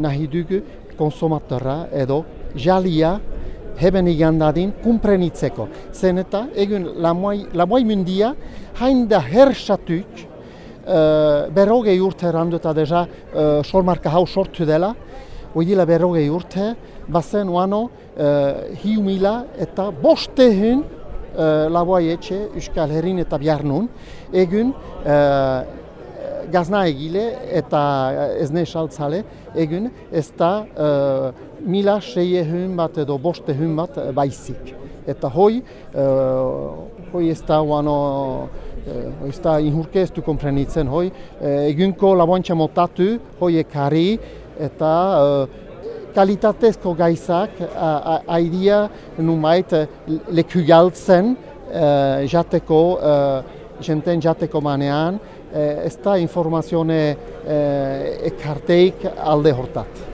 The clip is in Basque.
nahi dugu konsumatorra edo jalia heben igandadin kumprenitzeko. Zen eta egun lamoai mundia hain da hersatuk uh, berrogei urte randu eta deja uh, solmarka hau sortu dela, oidila berrogei urte, bazen uano uh, hiu mila eta bostehun uh, laboai etxe Euskal Herrin eta Biarnun, egun uh, gazna egile eta ez ne saltzale, egun ez da uh, mila seie bat edo boste hun bat baizik. Eta hoi, uh, hoi ez da uano, uh, ez da inhurke ez du komprenitzen, hoi, uh, egunko laboantxa motatu, hoi ekari, eta uh, kalitatezko gaizak aidia numait leku galtzen uh, jateko, uh, jenten jateko manean, ez da informazione ekarteik alde hortat.